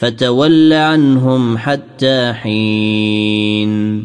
فتول عنهم حتى حين